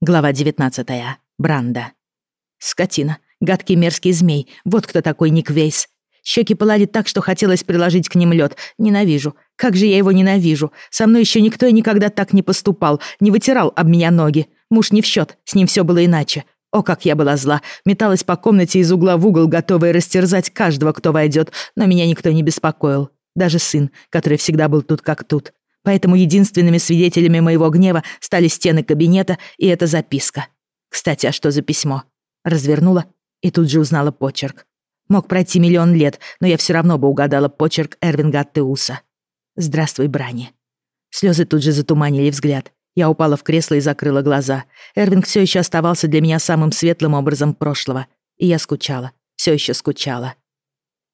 Глава 19. Бранда. Скотина. Гадкий мерзкий змей. Вот кто такой Ник Вейс. Щеки пылали так, что хотелось приложить к ним лед. Ненавижу. Как же я его ненавижу. Со мной еще никто и никогда так не поступал. Не вытирал об меня ноги. Муж не в счет. С ним все было иначе. О, как я была зла. Металась по комнате из угла в угол, готовая растерзать каждого, кто войдет. Но меня никто не беспокоил. Даже сын, который всегда был тут как тут. Поэтому единственными свидетелями моего гнева стали стены кабинета и эта записка. Кстати, а что за письмо? Развернула и тут же узнала почерк. Мог пройти миллион лет, но я все равно бы угадала почерк Эрвинга Аттеуса. «Здравствуй, Брани». Слезы тут же затуманили взгляд. Я упала в кресло и закрыла глаза. Эрвинг все еще оставался для меня самым светлым образом прошлого. И я скучала. Все еще скучала.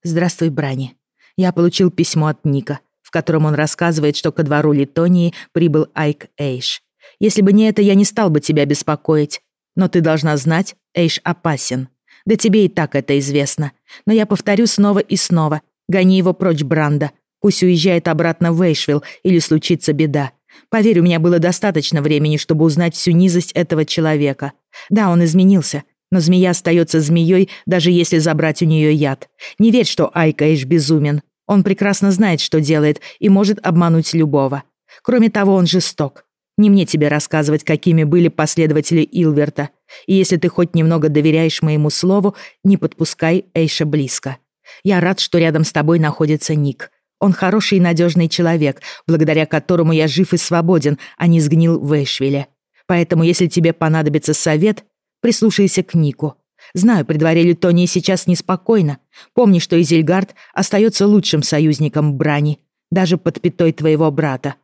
«Здравствуй, Брани. Я получил письмо от Ника котором он рассказывает, что ко двору Литонии прибыл Айк Эйш. Если бы не это, я не стал бы тебя беспокоить. Но ты должна знать, Эйш опасен. Да тебе и так это известно. Но я повторю снова и снова. Гони его прочь, Бранда. Пусть уезжает обратно в Эйшвилл или случится беда. Поверь, у меня было достаточно времени, чтобы узнать всю низость этого человека. Да, он изменился, но змея остается змеей, даже если забрать у нее яд. Не верь, что Айка Эйш безумен. Он прекрасно знает, что делает, и может обмануть любого. Кроме того, он жесток. Не мне тебе рассказывать, какими были последователи Илверта. И если ты хоть немного доверяешь моему слову, не подпускай Эйша близко. Я рад, что рядом с тобой находится Ник. Он хороший и надежный человек, благодаря которому я жив и свободен, а не сгнил в Эйшвилле. Поэтому, если тебе понадобится совет, прислушайся к Нику. Знаю, при дворе Литонии сейчас неспокойно. Помни, что Изельгард остается лучшим союзником Брани, даже под пятой твоего брата.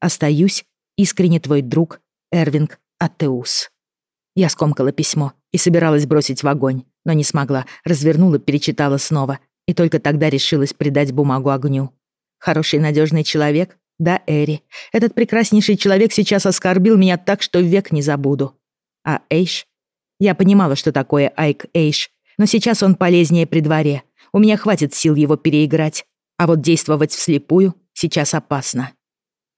Остаюсь, искренне твой друг, Эрвинг Атеус. Я скомкала письмо и собиралась бросить в огонь, но не смогла, развернула, перечитала снова, и только тогда решилась придать бумагу огню. Хороший надежный человек? Да, Эри. Этот прекраснейший человек сейчас оскорбил меня так, что век не забуду. А Эйш я понимала, что такое Айк Эйш, но сейчас он полезнее при дворе. У меня хватит сил его переиграть. А вот действовать вслепую сейчас опасно.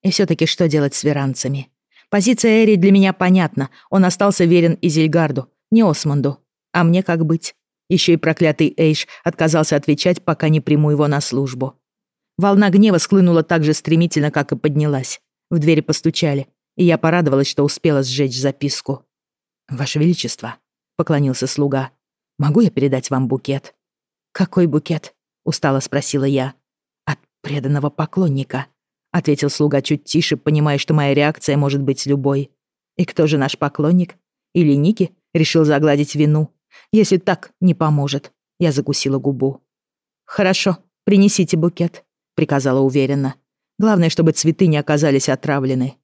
И все таки что делать с веранцами? Позиция Эри для меня понятна. Он остался верен Изельгарду, не Османду. А мне как быть? Еще и проклятый Эйш отказался отвечать, пока не приму его на службу. Волна гнева склынула так же стремительно, как и поднялась. В двери постучали, и я порадовалась, что успела сжечь записку. «Ваше Величество», — поклонился слуга, — «могу я передать вам букет?» «Какой букет?» — устало спросила я. «От преданного поклонника», — ответил слуга чуть тише, понимая, что моя реакция может быть любой. «И кто же наш поклонник? Или Ники решил загладить вину? Если так, не поможет». Я закусила губу. «Хорошо, принесите букет», — приказала уверенно. «Главное, чтобы цветы не оказались отравлены».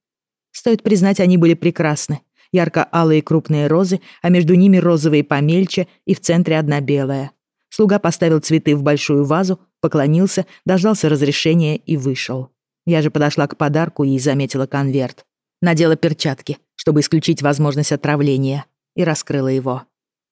Стоит признать, они были прекрасны ярко-алые крупные розы, а между ними розовые помельче и в центре одна белая. Слуга поставил цветы в большую вазу, поклонился, дождался разрешения и вышел. Я же подошла к подарку и заметила конверт. Надела перчатки, чтобы исключить возможность отравления, и раскрыла его.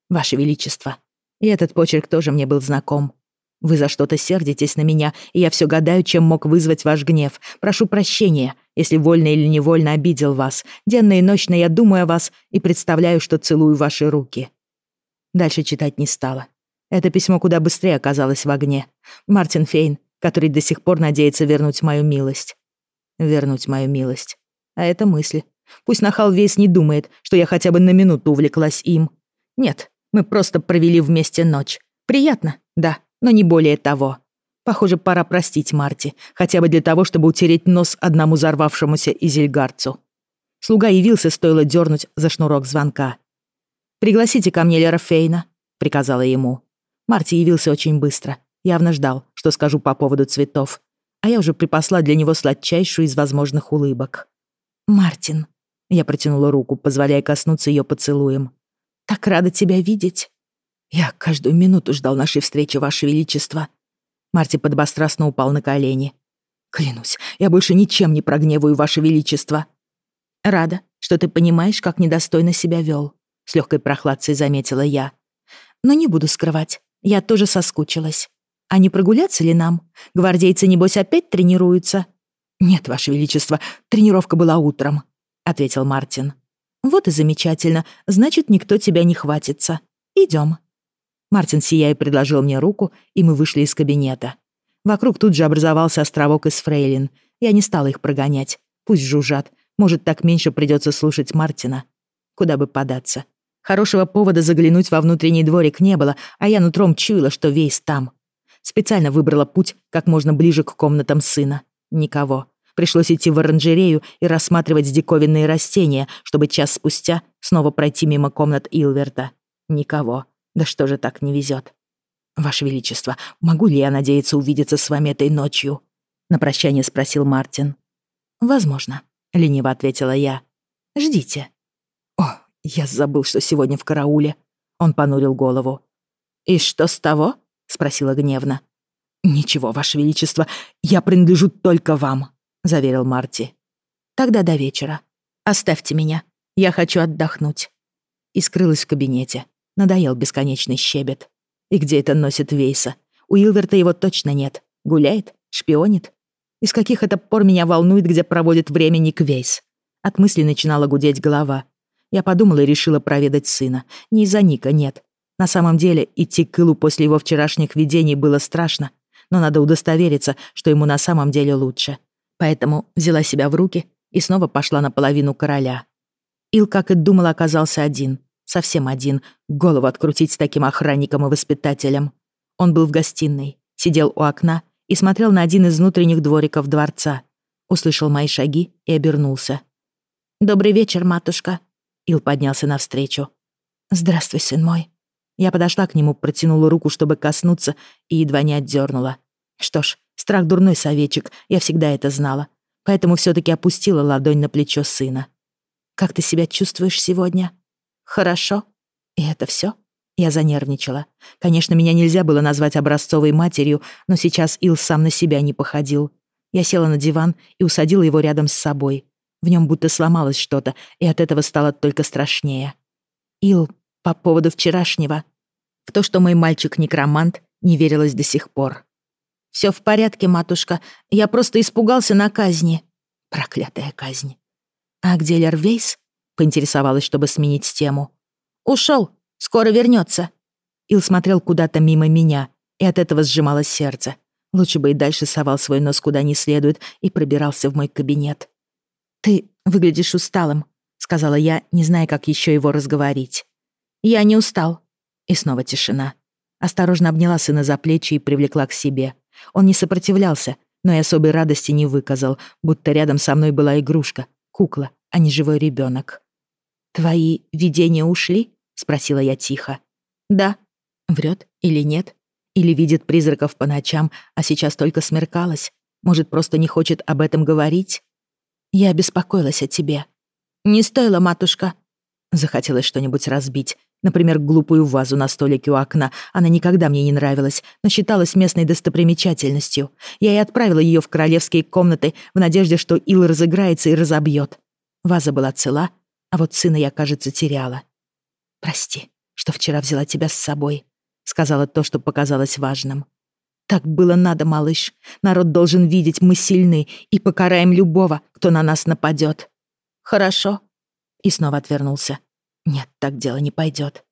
«Ваше Величество». И этот почерк тоже мне был знаком. Вы за что-то сердитесь на меня, и я все гадаю, чем мог вызвать ваш гнев. Прошу прощения, если вольно или невольно обидел вас. Денно и ночно я думаю о вас и представляю, что целую ваши руки». Дальше читать не стала. Это письмо куда быстрее оказалось в огне. Мартин Фейн, который до сих пор надеется вернуть мою милость. Вернуть мою милость. А это мысли. Пусть нахал весь не думает, что я хотя бы на минуту увлеклась им. Нет, мы просто провели вместе ночь. Приятно, да, но не более того. Похоже, пора простить Марти, хотя бы для того, чтобы утереть нос одному взорвавшемуся изельгарцу. Слуга явился, стоило дернуть за шнурок звонка. «Пригласите ко мне Лера Фейна», — приказала ему. Марти явился очень быстро, явно ждал, что скажу по поводу цветов, а я уже припасла для него сладчайшую из возможных улыбок. «Мартин», — я протянула руку, позволяя коснуться ее поцелуем. «Так рада тебя видеть». «Я каждую минуту ждал нашей встречи, Ваше Величество». Марти подбострастно упал на колени. «Клянусь, я больше ничем не прогневаю, Ваше Величество». «Рада, что ты понимаешь, как недостойно себя вел», — с легкой прохладцей заметила я. «Но не буду скрывать, я тоже соскучилась. А не прогуляться ли нам? Гвардейцы, небось, опять тренируются?» «Нет, Ваше Величество, тренировка была утром», — ответил Мартин. Вот и замечательно, значит, никто тебя не хватится. Идем. Мартин сияя предложил мне руку, и мы вышли из кабинета. Вокруг тут же образовался островок из фрейлин. Я не стала их прогонять. Пусть жужжат. Может, так меньше придется слушать Мартина. Куда бы податься. Хорошего повода заглянуть во внутренний дворик не было, а я нутром чуяла, что весь там. Специально выбрала путь как можно ближе к комнатам сына. Никого. Пришлось идти в оранжерею и рассматривать диковинные растения, чтобы час спустя снова пройти мимо комнат Илверта. Никого. Да что же так не везет? «Ваше Величество, могу ли я надеяться увидеться с вами этой ночью?» На прощание спросил Мартин. «Возможно», — лениво ответила я. «Ждите». «О, я забыл, что сегодня в карауле». Он понурил голову. «И что с того?» — спросила гневно. «Ничего, Ваше Величество, я принадлежу только вам», — заверил Марти. «Тогда до вечера. Оставьте меня. Я хочу отдохнуть». И скрылась в кабинете. Надоел бесконечный щебет. И где это носит Вейса? У Илверта его точно нет. Гуляет? Шпионит? Из каких это пор меня волнует, где проводит время Ник Вейс? От мысли начинала гудеть голова. Я подумала и решила проведать сына. Не из-за Ника, нет. На самом деле, идти к Илу после его вчерашних видений было страшно, но надо удостовериться, что ему на самом деле лучше. Поэтому взяла себя в руки и снова пошла на половину короля. Ил, как и думал, оказался один. Совсем один. Голову открутить с таким охранником и воспитателем. Он был в гостиной, сидел у окна и смотрел на один из внутренних двориков дворца. Услышал мои шаги и обернулся. «Добрый вечер, матушка». Ил поднялся навстречу. «Здравствуй, сын мой». Я подошла к нему, протянула руку, чтобы коснуться, и едва не отдернула. Что ж, страх дурной советчик, я всегда это знала. Поэтому все таки опустила ладонь на плечо сына. «Как ты себя чувствуешь сегодня?» Хорошо. И это все? Я занервничала. Конечно, меня нельзя было назвать образцовой матерью, но сейчас Ил сам на себя не походил. Я села на диван и усадила его рядом с собой. В нем будто сломалось что-то, и от этого стало только страшнее. Ил, по поводу вчерашнего. В то, что мой мальчик-некромант, не верилось до сих пор. Все в порядке, матушка. Я просто испугался на казни». Проклятая казнь. «А где Лервейс?» Поинтересовалась, чтобы сменить тему. Ушел, скоро вернется. Ил смотрел куда-то мимо меня, и от этого сжималось сердце. Лучше бы и дальше совал свой нос куда не следует и пробирался в мой кабинет. «Ты выглядишь усталым», — сказала я, не зная, как еще его разговорить. «Я не устал». И снова тишина. Осторожно обняла сына за плечи и привлекла к себе. Он не сопротивлялся, но и особой радости не выказал, будто рядом со мной была игрушка, кукла, а не живой ребенок. «Твои видения ушли?» — спросила я тихо. «Да». Врет или нет? Или видит призраков по ночам, а сейчас только смеркалось? Может, просто не хочет об этом говорить? Я беспокоилась о тебе. Не стоило, матушка. Захотелось что-нибудь разбить. Например, глупую вазу на столике у окна. Она никогда мне не нравилась, но считалась местной достопримечательностью. Я и отправила ее в королевские комнаты в надежде, что Ил разыграется и разобьет. Ваза была цела, а вот сына я, кажется, теряла. «Прости, что вчера взяла тебя с собой», — сказала то, что показалось важным. «Так было надо, малыш. Народ должен видеть, мы сильны и покараем любого, кто на нас нападет. «Хорошо». И снова отвернулся. «Нет, так дело не пойдет.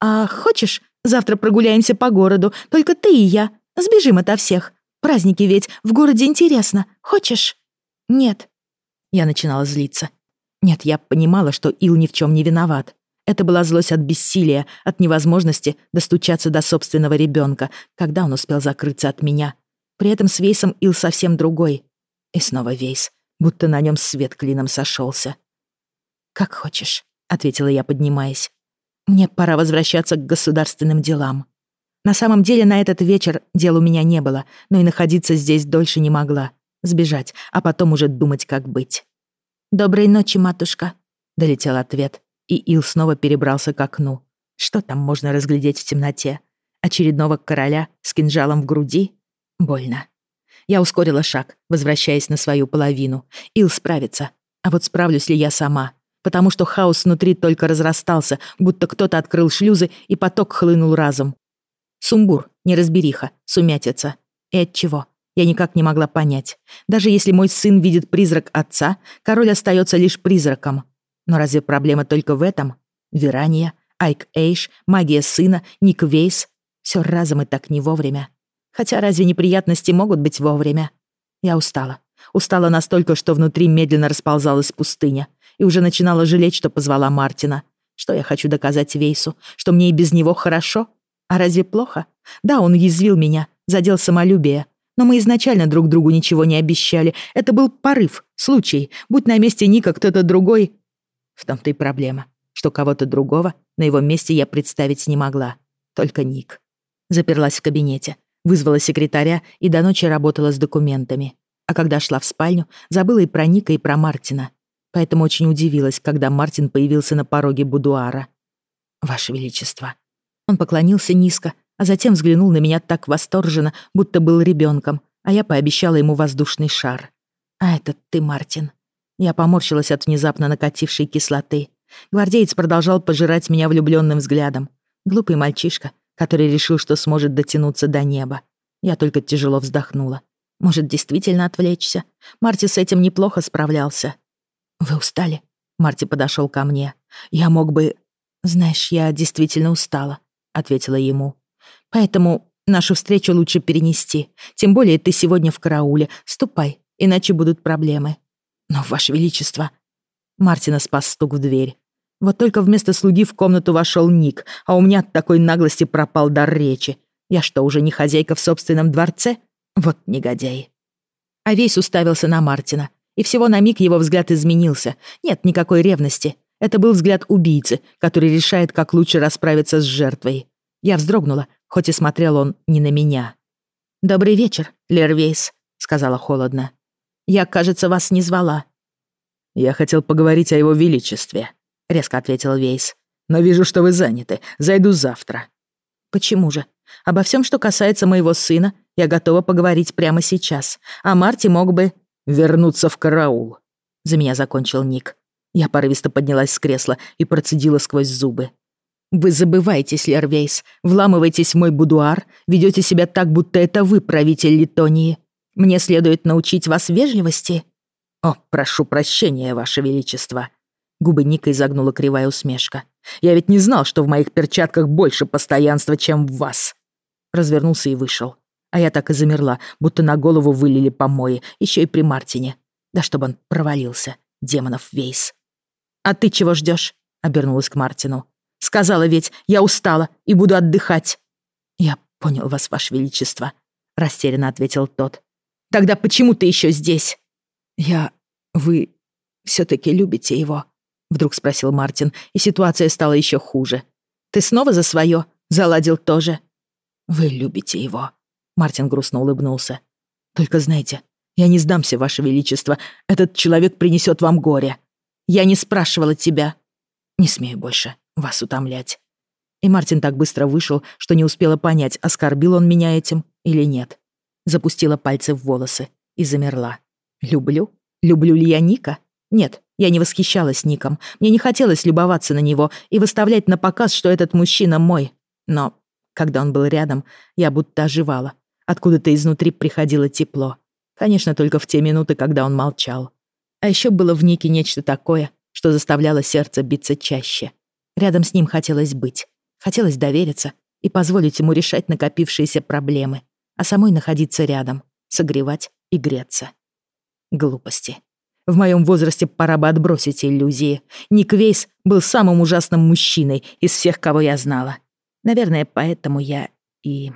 «А хочешь, завтра прогуляемся по городу, только ты и я. Сбежим ото всех. Праздники ведь, в городе интересно. Хочешь?» «Нет». Я начинала злиться. Нет, я понимала, что Ил ни в чем не виноват. Это была злость от бессилия, от невозможности достучаться до собственного ребенка, когда он успел закрыться от меня. При этом с Вейсом Ил совсем другой. И снова Вейс, будто на нем свет клином сошелся. «Как хочешь», — ответила я, поднимаясь. «Мне пора возвращаться к государственным делам». На самом деле на этот вечер дел у меня не было, но и находиться здесь дольше не могла. Сбежать, а потом уже думать, как быть. «Доброй ночи, матушка», — долетел ответ, и Ил снова перебрался к окну. Что там можно разглядеть в темноте? Очередного короля с кинжалом в груди? Больно. Я ускорила шаг, возвращаясь на свою половину. Ил справится. А вот справлюсь ли я сама? Потому что хаос внутри только разрастался, будто кто-то открыл шлюзы, и поток хлынул разум. Сумбур, неразбериха, сумятица. И от чего? Я никак не могла понять. Даже если мой сын видит призрак отца, король остается лишь призраком. Но разве проблема только в этом? Верания, Айк Эйш, магия сына, Ник Вейс. Все разом и так не вовремя. Хотя разве неприятности могут быть вовремя? Я устала. Устала настолько, что внутри медленно расползалась пустыня. И уже начинала жалеть, что позвала Мартина. Что я хочу доказать Вейсу? Что мне и без него хорошо? А разве плохо? Да, он язвил меня, задел самолюбие. Но мы изначально друг другу ничего не обещали. Это был порыв, случай. Будь на месте Ника кто-то другой... В том-то и проблема, что кого-то другого на его месте я представить не могла. Только Ник. Заперлась в кабинете, вызвала секретаря и до ночи работала с документами. А когда шла в спальню, забыла и про Ника, и про Мартина. Поэтому очень удивилась, когда Мартин появился на пороге будуара. «Ваше Величество». Он поклонился низко, а затем взглянул на меня так восторженно, будто был ребенком, а я пообещала ему воздушный шар. «А этот ты, Мартин». Я поморщилась от внезапно накатившей кислоты. Гвардеец продолжал пожирать меня влюбленным взглядом. Глупый мальчишка, который решил, что сможет дотянуться до неба. Я только тяжело вздохнула. Может, действительно отвлечься? Марти с этим неплохо справлялся. «Вы устали?» Марти подошел ко мне. «Я мог бы...» «Знаешь, я действительно устала», — ответила ему. Поэтому нашу встречу лучше перенести. Тем более ты сегодня в карауле. Ступай, иначе будут проблемы. Но, Ваше Величество...» Мартина спас стук в дверь. Вот только вместо слуги в комнату вошел Ник, а у меня от такой наглости пропал дар речи. Я что, уже не хозяйка в собственном дворце? Вот негодяй. А весь уставился на Мартина. И всего на миг его взгляд изменился. Нет никакой ревности. Это был взгляд убийцы, который решает, как лучше расправиться с жертвой. Я вздрогнула, хоть и смотрел он не на меня. «Добрый вечер, Лервейс», — сказала холодно. «Я, кажется, вас не звала». «Я хотел поговорить о его величестве», — резко ответил Вейс. «Но вижу, что вы заняты. Зайду завтра». «Почему же? Обо всем, что касается моего сына, я готова поговорить прямо сейчас. А Марти мог бы...» «Вернуться в караул», — за меня закончил Ник. Я порывисто поднялась с кресла и процедила сквозь зубы. Вы забываетесь, Лервейс, вламываетесь в мой будуар, ведете себя так, будто это вы правитель Литонии. Мне следует научить вас вежливости». «О, прошу прощения, ваше величество». Губы Ника изогнула кривая усмешка. «Я ведь не знал, что в моих перчатках больше постоянства, чем в вас». Развернулся и вышел. А я так и замерла, будто на голову вылили помои, еще и при Мартине. Да чтобы он провалился, демонов Вейс. «А ты чего ждешь? обернулась к Мартину. Сказала ведь, я устала и буду отдыхать». «Я понял вас, ваше величество», — растерянно ответил тот. «Тогда почему ты еще здесь?» «Я... Вы все таки любите его?» — вдруг спросил Мартин, и ситуация стала еще хуже. «Ты снова за свое? Заладил тоже?» «Вы любите его», — Мартин грустно улыбнулся. «Только знаете, я не сдамся, ваше величество. Этот человек принесет вам горе». «Я не спрашивала тебя». «Не смею больше вас утомлять». И Мартин так быстро вышел, что не успела понять, оскорбил он меня этим или нет. Запустила пальцы в волосы и замерла. Люблю? Люблю ли я Ника? Нет, я не восхищалась Ником. Мне не хотелось любоваться на него и выставлять на показ, что этот мужчина мой. Но когда он был рядом, я будто оживала. Откуда-то изнутри приходило тепло. Конечно, только в те минуты, когда он молчал. А еще было в Нике нечто такое, что заставляло сердце биться чаще. Рядом с ним хотелось быть. Хотелось довериться и позволить ему решать накопившиеся проблемы, а самой находиться рядом, согревать и греться. Глупости. В моем возрасте пора бы отбросить иллюзии. Ник Вейс был самым ужасным мужчиной из всех, кого я знала. Наверное, поэтому я и